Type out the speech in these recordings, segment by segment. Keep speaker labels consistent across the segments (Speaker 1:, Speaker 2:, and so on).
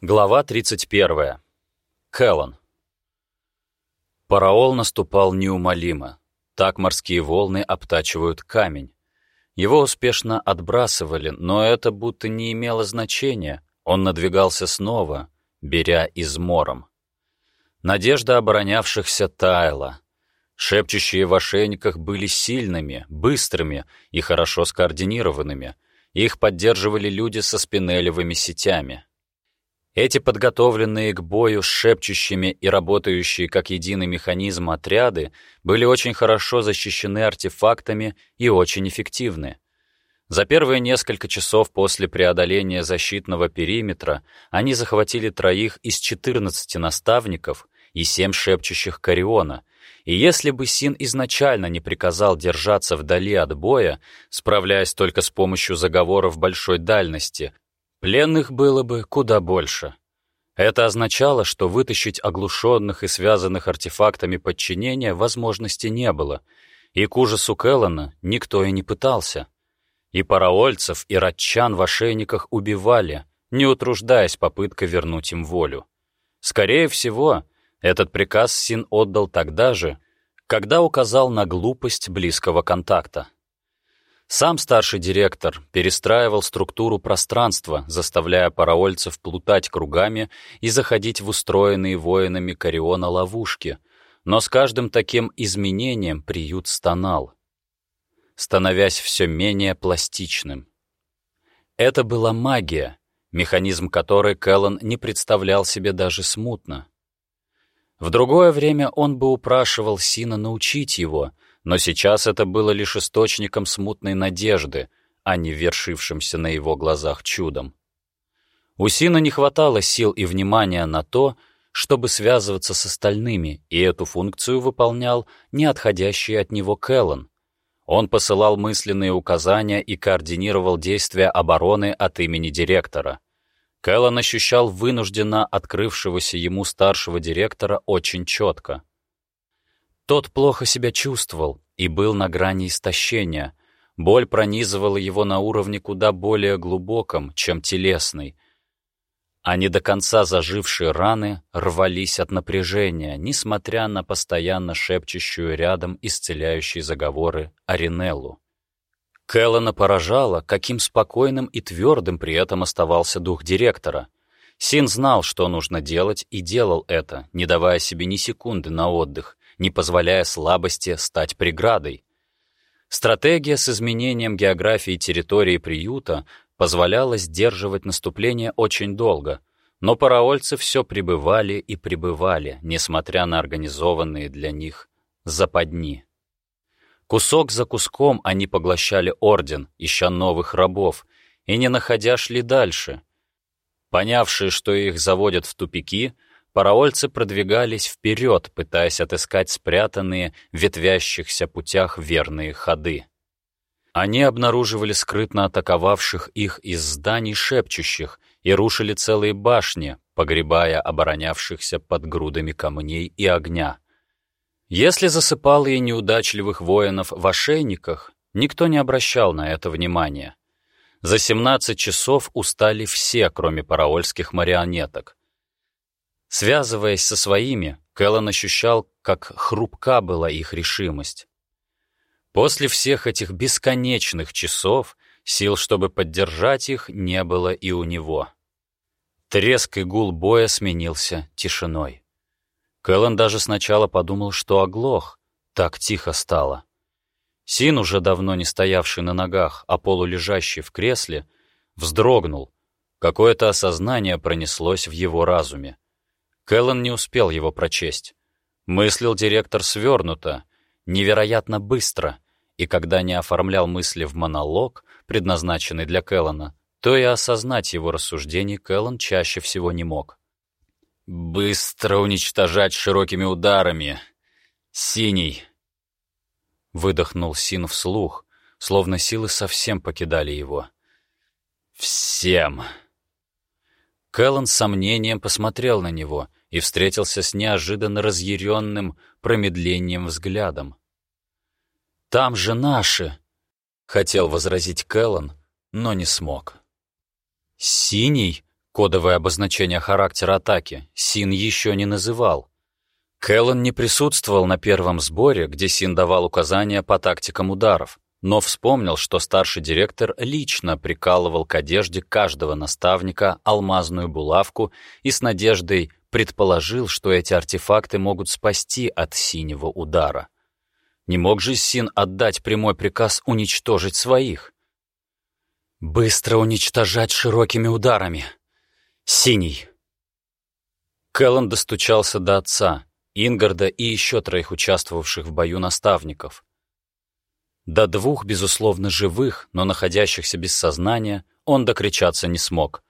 Speaker 1: Глава 31. Кэллон. Параол наступал неумолимо. Так морские волны обтачивают камень. Его успешно отбрасывали, но это будто не имело значения. Он надвигался снова, беря измором. Надежда оборонявшихся таяла. Шепчущие в ошейниках были сильными, быстрыми и хорошо скоординированными. Их поддерживали люди со спинелевыми сетями. Эти подготовленные к бою шепчущими и работающие как единый механизм отряды были очень хорошо защищены артефактами и очень эффективны. За первые несколько часов после преодоления защитного периметра они захватили троих из 14 наставников и семь шепчущих Кариона, и если бы Син изначально не приказал держаться вдали от боя, справляясь только с помощью заговоров большой дальности, Пленных было бы куда больше. Это означало, что вытащить оглушенных и связанных артефактами подчинения возможности не было, и к ужасу Келлана никто и не пытался. И параольцев, и ратчан в ошейниках убивали, не утруждаясь попыткой вернуть им волю. Скорее всего, этот приказ Син отдал тогда же, когда указал на глупость близкого контакта. Сам старший директор перестраивал структуру пространства, заставляя параольцев плутать кругами и заходить в устроенные воинами Кариона ловушки, но с каждым таким изменением приют стонал, становясь все менее пластичным. Это была магия, механизм которой Кэллон не представлял себе даже смутно. В другое время он бы упрашивал Сина научить его — но сейчас это было лишь источником смутной надежды, а не вершившимся на его глазах чудом. У Сина не хватало сил и внимания на то, чтобы связываться с остальными, и эту функцию выполнял не отходящий от него Кэллон. Он посылал мысленные указания и координировал действия обороны от имени директора. Кэллон ощущал вынужденно открывшегося ему старшего директора очень четко. Тот плохо себя чувствовал и был на грани истощения. Боль пронизывала его на уровне куда более глубоком, чем телесный. А не до конца зажившие раны рвались от напряжения, несмотря на постоянно шепчущую рядом исцеляющие заговоры Аринеллу. Кэллона поражало, каким спокойным и твердым при этом оставался дух директора. Син знал, что нужно делать, и делал это, не давая себе ни секунды на отдых, не позволяя слабости стать преградой. Стратегия с изменением географии территории приюта позволяла сдерживать наступление очень долго, но параольцы все пребывали и пребывали, несмотря на организованные для них западни. Кусок за куском они поглощали орден, ища новых рабов, и не находя шли дальше. Понявшие, что их заводят в тупики, Параольцы продвигались вперед, пытаясь отыскать спрятанные в ветвящихся путях верные ходы. Они обнаруживали скрытно атаковавших их из зданий шепчущих и рушили целые башни, погребая оборонявшихся под грудами камней и огня. Если засыпалые неудачливых воинов в ошейниках, никто не обращал на это внимания. За 17 часов устали все, кроме параольских марионеток. Связываясь со своими, Кэллон ощущал, как хрупка была их решимость. После всех этих бесконечных часов сил, чтобы поддержать их, не было и у него. Треск и гул боя сменился тишиной. Кэллон даже сначала подумал, что оглох, так тихо стало. Син, уже давно не стоявший на ногах, а полулежащий в кресле, вздрогнул. Какое-то осознание пронеслось в его разуме. Кэллен не успел его прочесть. Мыслил директор свернуто, невероятно быстро, и когда не оформлял мысли в монолог, предназначенный для Кэллена, то и осознать его рассуждений Кэллен чаще всего не мог. «Быстро уничтожать широкими ударами! Синий!» Выдохнул Син вслух, словно силы совсем покидали его. «Всем!» Кэллен с сомнением посмотрел на него — и встретился с неожиданно разъяренным промедлением взглядом. «Там же наши!» — хотел возразить Кэллон, но не смог. «Синий?» — Кодовое обозначение характера атаки Син еще не называл. Кэллен не присутствовал на первом сборе, где Син давал указания по тактикам ударов, но вспомнил, что старший директор лично прикалывал к одежде каждого наставника алмазную булавку и с надеждой предположил, что эти артефакты могут спасти от синего удара. Не мог же Син отдать прямой приказ уничтожить своих? «Быстро уничтожать широкими ударами! Синий!» Кэллан достучался до отца, Ингарда и еще троих участвовавших в бою наставников. До двух, безусловно, живых, но находящихся без сознания, он докричаться не смог.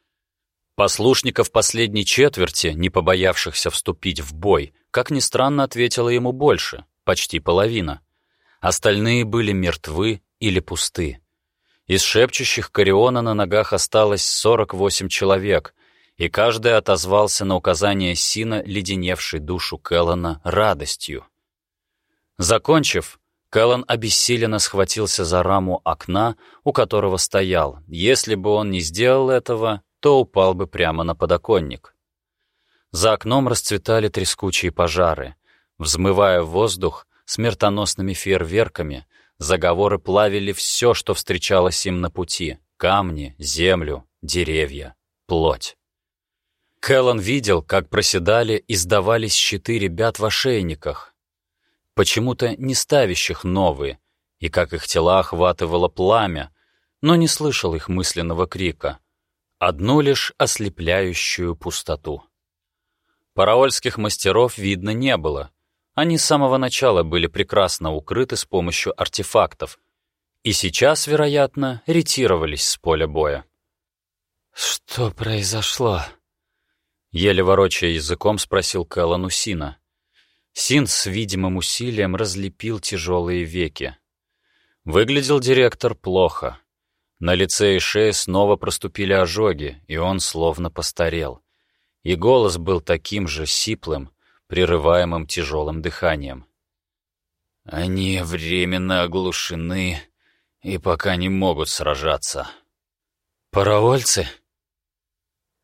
Speaker 1: Послушников последней четверти, не побоявшихся вступить в бой, как ни странно, ответило ему больше, почти половина. Остальные были мертвы или пусты. Из шепчущих Кориона на ногах осталось 48 человек, и каждый отозвался на указание Сина, леденевшей душу Келлана, радостью. Закончив, Кэллан обессиленно схватился за раму окна, у которого стоял. Если бы он не сделал этого, то упал бы прямо на подоконник. За окном расцветали трескучие пожары. Взмывая в воздух смертоносными фейерверками, заговоры плавили все, что встречалось им на пути — камни, землю, деревья, плоть. Кэллан видел, как проседали и сдавались щиты ребят в ошейниках, почему-то не ставящих новые, и как их тела охватывало пламя, но не слышал их мысленного крика. Одну лишь ослепляющую пустоту. Параольских мастеров видно не было. Они с самого начала были прекрасно укрыты с помощью артефактов, и сейчас, вероятно, ретировались с поля боя.
Speaker 2: «Что произошло?»
Speaker 1: Еле ворочая языком, спросил Кэллан у Сина. Син с видимым усилием разлепил тяжелые веки. Выглядел директор плохо. На лице и шее снова проступили ожоги, и он словно постарел. И голос был таким же сиплым, прерываемым тяжелым дыханием. «Они временно оглушены и пока не могут сражаться».
Speaker 2: «Паровольцы?»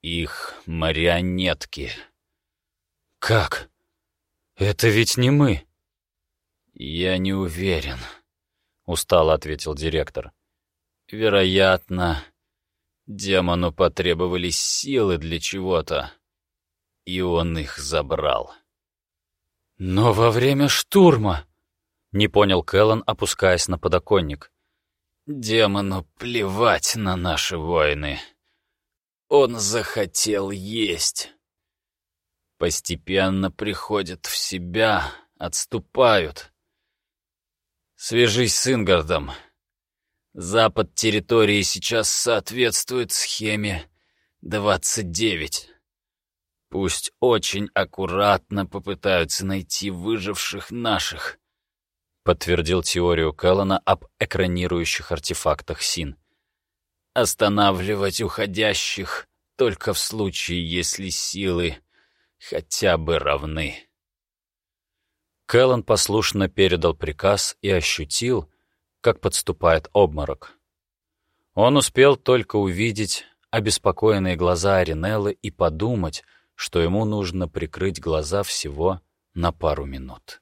Speaker 1: «Их марионетки».
Speaker 2: «Как?» «Это ведь не мы».
Speaker 1: «Я не уверен», — устало ответил директор. «Вероятно, демону потребовались силы для чего-то, и он их забрал».
Speaker 2: «Но во время штурма...»
Speaker 1: — не понял Кэллан, опускаясь на подоконник.
Speaker 2: «Демону плевать на наши войны. Он захотел есть» постепенно приходят в себя, отступают. Свяжись с Ингардом. Запад территории сейчас соответствует схеме 29. Пусть очень аккуратно попытаются найти выживших наших, подтвердил теорию Кэллана об экранирующих артефактах СИН. Останавливать уходящих только в случае, если силы хотя бы равны.
Speaker 1: Кэллан послушно передал приказ и ощутил, как подступает обморок. Он успел только увидеть обеспокоенные глаза Аринеллы и подумать, что ему нужно прикрыть глаза всего на пару минут.